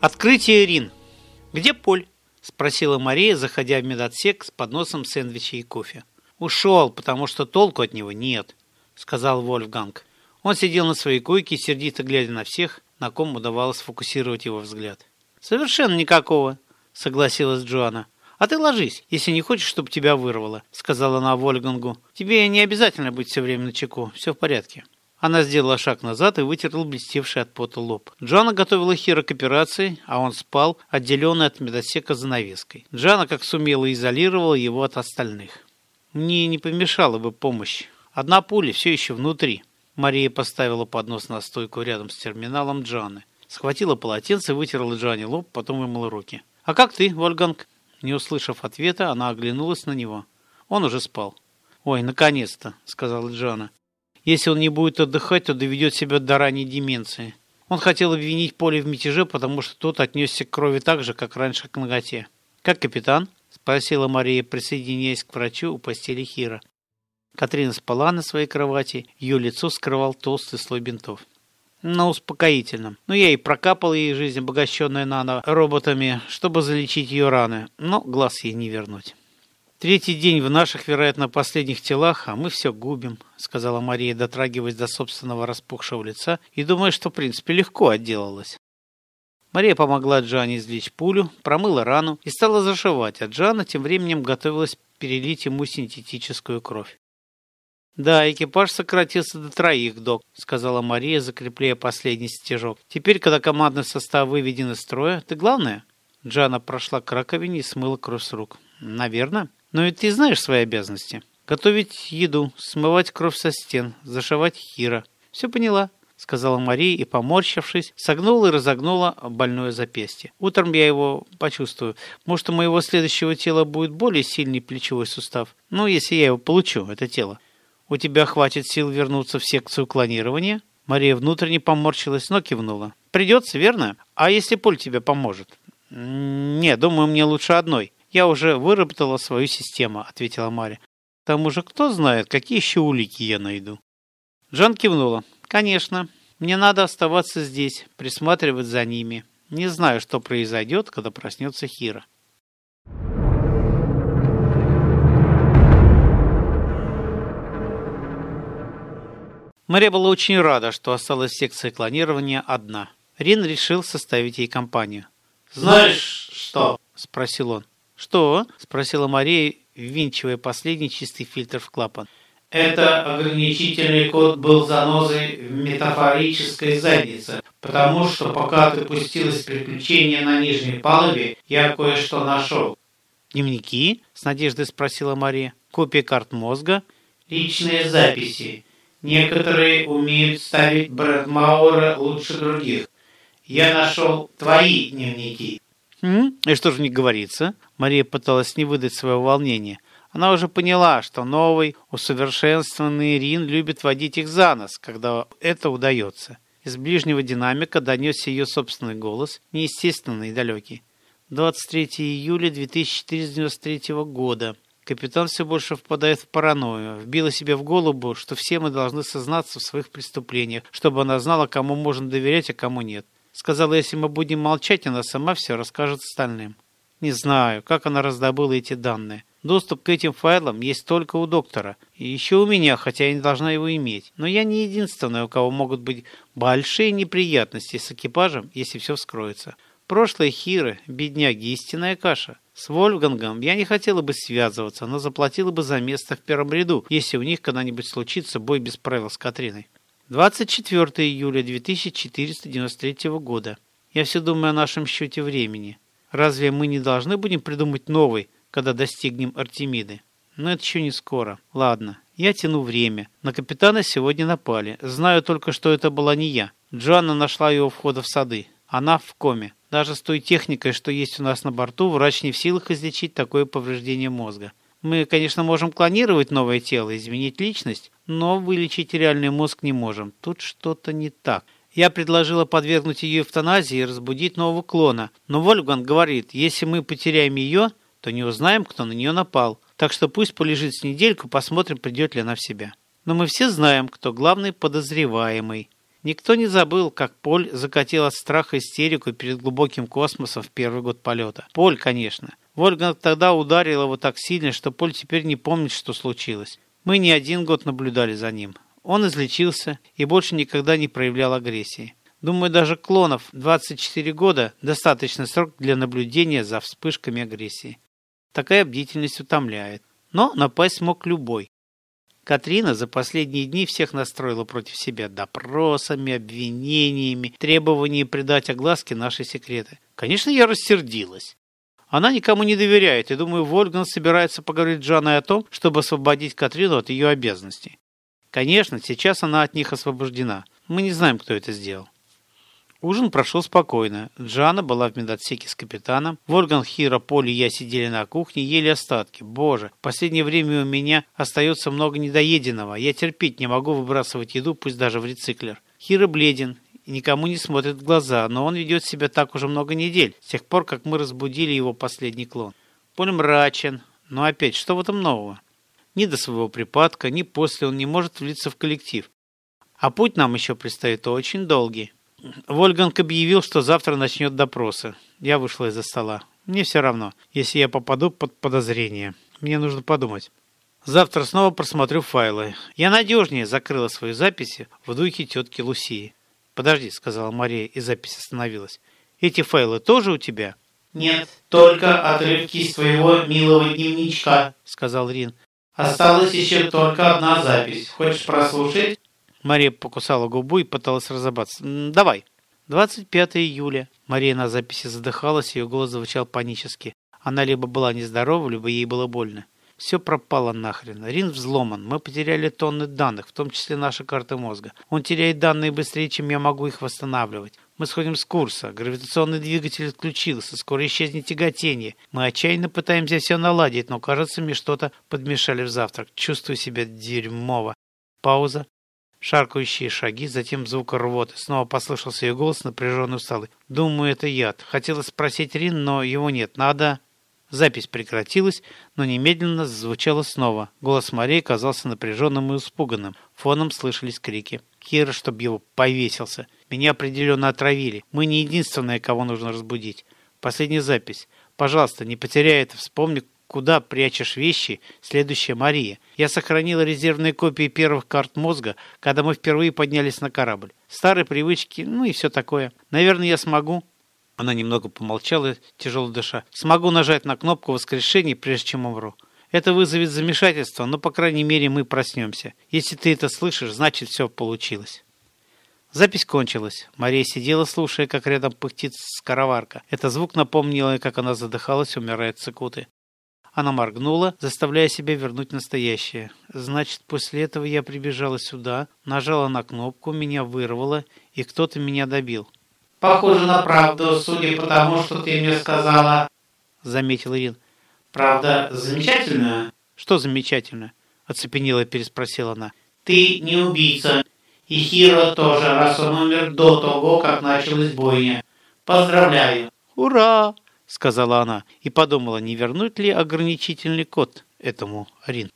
Открытие Рин. Где Поль? Спросила Мария, заходя в медотсек с подносом сэндвичей и кофе. Ушел, потому что толку от него нет, сказал Вольфганг. Он сидел на своей койке, сердито глядя на всех, на ком удавалось фокусировать его взгляд. «Совершенно никакого», — согласилась Джоанна. «А ты ложись, если не хочешь, чтобы тебя вырвало», — сказала она Вольгангу. «Тебе не обязательно быть все время на чеку, все в порядке». Она сделала шаг назад и вытерла блестевший от пота лоб. Джана готовила Хира к операции, а он спал, отделенный от медосека занавеской. Джана, как сумела, изолировала его от остальных. «Мне не помешала бы помощь. Одна пуля все еще внутри». Мария поставила поднос на стойку рядом с терминалом Джаны. Схватила полотенце, вытерла Джане лоб, потом вымыла руки. «А как ты, Вольганг?» Не услышав ответа, она оглянулась на него. Он уже спал. «Ой, наконец-то», — сказала Джана. Если он не будет отдыхать, то доведет себя до ранней деменции. Он хотел обвинить Поле в мятеже, потому что тот отнесся к крови так же, как раньше к ноготе. «Как капитан?» – спросила Мария, присоединяясь к врачу у постели Хира. Катрина спала на своей кровати, ее лицо скрывал толстый слой бинтов. На успокоительном. Но я и прокапал ей жизнь, обогащенную нано-роботами, чтобы залечить ее раны, но глаз ей не вернуть. Третий день в наших, вероятно, последних телах, а мы все губим, сказала Мария, дотрагиваясь до собственного распухшего лица и думая, что, в принципе, легко отделалась. Мария помогла Джане извлечь пулю, промыла рану и стала зашивать, а Джана тем временем готовилась перелить ему синтетическую кровь. «Да, экипаж сократился до троих, док», — сказала Мария, закрепляя последний стежок. «Теперь, когда командный состав выведен из строя, ты главное?» Джана прошла к раковине и смыла кровь с рук. «Наверное». Но ведь ты знаешь свои обязанности. Готовить еду, смывать кровь со стен, зашивать хира. Все поняла, сказала Мария и, поморщившись, согнула и разогнула больное запястье. Утром я его почувствую. Может, у моего следующего тела будет более сильный плечевой сустав. Ну, если я его получу, это тело. У тебя хватит сил вернуться в секцию клонирования? Мария внутренне поморщилась, но кивнула. Придется, верно? А если Поль тебе поможет? Не, думаю, мне лучше одной. «Я уже выработала свою систему», — ответила Мария. «К тому же, кто знает, какие еще улики я найду». Жан кивнула. «Конечно. Мне надо оставаться здесь, присматривать за ними. Не знаю, что произойдет, когда проснется Хира». Мария была очень рада, что осталась секция клонирования одна. Рин решил составить ей компанию. «Знаешь что?» – спросил он. «Что?» – спросила Мария, ввинчивая последний чистый фильтр в клапан. Это ограничительный код был занозой в метафорической заднице, потому что пока ты пустилась в приключения на нижней палубе, я кое-что нашел. «Дневники?» – с надеждой спросила Мария. «Копия карт мозга?» «Личные записи. Некоторые умеют ставить Брэд Мауэра лучше других. Я нашел твои дневники». «М? И что же не говорится?» Мария пыталась не выдать своего волнения. Она уже поняла, что новый, усовершенствованный Рин любит водить их за нос, когда это удается. Из ближнего динамика донесся ее собственный голос, неестественный и далекий. 23 июля 2493 года. Капитан все больше впадает в паранойю. Вбила себе в голову, что все мы должны сознаться в своих преступлениях, чтобы она знала, кому можно доверять, а кому нет. Сказала, если мы будем молчать, она сама все расскажет остальным. Не знаю, как она раздобыла эти данные. Доступ к этим файлам есть только у доктора. И еще у меня, хотя я не должна его иметь. Но я не единственная, у кого могут быть большие неприятности с экипажем, если все вскроется. Прошлое Хиры, бедняги, истинная каша. С Вольфгангом я не хотела бы связываться, но заплатила бы за место в первом ряду, если у них когда-нибудь случится бой без правил с Катриной. 24 июля 2493 года. Я все думаю о нашем счете времени. Разве мы не должны будем придумать новый, когда достигнем Артемиды? Но это еще не скоро. Ладно, я тяну время. На капитана сегодня напали. Знаю только, что это была не я. Джоанна нашла его входа в сады. Она в коме. Даже с той техникой, что есть у нас на борту, врач не в силах излечить такое повреждение мозга. Мы, конечно, можем клонировать новое тело, изменить личность, но вылечить реальный мозг не можем. Тут что-то не так. Я предложила подвергнуть ее эвтаназии и разбудить нового клона. Но Вольфган говорит, если мы потеряем ее, то не узнаем, кто на нее напал. Так что пусть полежит с недельку, посмотрим, придет ли она в себя. Но мы все знаем, кто главный подозреваемый. Никто не забыл, как Поль закатил от страха истерику перед глубоким космосом в первый год полета. Поль, конечно. Вольга тогда ударила его так сильно, что Поль теперь не помнит, что случилось. Мы не один год наблюдали за ним. Он излечился и больше никогда не проявлял агрессии. Думаю, даже клонов 24 года – достаточный срок для наблюдения за вспышками агрессии. Такая бдительность утомляет. Но напасть мог любой. Катрина за последние дни всех настроила против себя допросами, обвинениями, требованиями придать огласке наши секреты. Конечно, я рассердилась. Она никому не доверяет, и думаю, Вольган собирается поговорить с Жанной о том, чтобы освободить Катрину от ее обязанностей. Конечно, сейчас она от них освобождена. Мы не знаем, кто это сделал. Ужин прошел спокойно. Джана была в медотсеке с капитаном. Вольган, Хира, Поль и я сидели на кухне, ели остатки. Боже, в последнее время у меня остается много недоеденного. Я терпеть не могу выбрасывать еду, пусть даже в рециклер. Хира бледен и никому не смотрит в глаза, но он ведет себя так уже много недель, с тех пор, как мы разбудили его последний клон. Поль мрачен, но опять, что в этом нового? Ни до своего припадка, ни после он не может влиться в коллектив. А путь нам еще предстоит очень долгий. Вольганг объявил, что завтра начнет допросы. Я вышла из-за стола. Мне все равно, если я попаду под подозрение. Мне нужно подумать. Завтра снова просмотрю файлы. Я надежнее закрыла свои записи в духе тетки Лусии. «Подожди», — сказала Мария, и запись остановилась. «Эти файлы тоже у тебя?» «Нет, только отрывки из твоего милого дневничка», — сказал Рин. «Осталась еще только одна запись. Хочешь прослушать?» Мария покусала губу и пыталась разобраться. «Давай». 25 июля. Мария на записи задыхалась, ее голос звучал панически. Она либо была нездорова, либо ей было больно. Все пропало нахрен. Рин взломан. Мы потеряли тонны данных, в том числе наши карты мозга. Он теряет данные быстрее, чем я могу их восстанавливать. Мы сходим с курса. Гравитационный двигатель отключился. Скоро исчезнет тяготение. Мы отчаянно пытаемся все наладить, но, кажется, мне что-то подмешали в завтрак. Чувствую себя дерьмово. Пауза шаркающие шаги, затем звук рвоты. Снова послышался ее голос, напряженный усталый. «Думаю, это яд. Хотела спросить Рин, но его нет. Надо...» Запись прекратилась, но немедленно зазвучала снова. Голос Марии казался напряженным и испуганным. Фоном слышались крики. «Кира, чтоб его повесился. Меня определенно отравили. Мы не единственные, кого нужно разбудить. Последняя запись. Пожалуйста, не потеряй это. Вспомни, куда прячешь вещи, следующая Мария. Я сохранила резервные копии первых карт мозга, когда мы впервые поднялись на корабль. Старые привычки, ну и все такое. Наверное, я смогу. Она немного помолчала, тяжело дыша. Смогу нажать на кнопку воскрешения, прежде чем умру. Это вызовет замешательство, но, по крайней мере, мы проснемся. Если ты это слышишь, значит, все получилось. Запись кончилась. Мария сидела, слушая, как рядом пыхтит скороварка. Это звук напомнил ей, как она задыхалась, умирает цикуты. Она моргнула, заставляя себя вернуть настоящее. Значит, после этого я прибежала сюда, нажала на кнопку, меня вырвало, и кто-то меня добил. «Похоже на правду, судя по тому, что ты мне сказала», — заметил Ирин. «Правда замечательная?» «Что замечательно?» — оцепенела переспросила она. «Ты не убийца. И Хиро тоже, раз он умер до того, как началась бойня. Поздравляю!» «Ура!» Сказала она, и подумала, не вернуть ли ограничительный код этому Рин.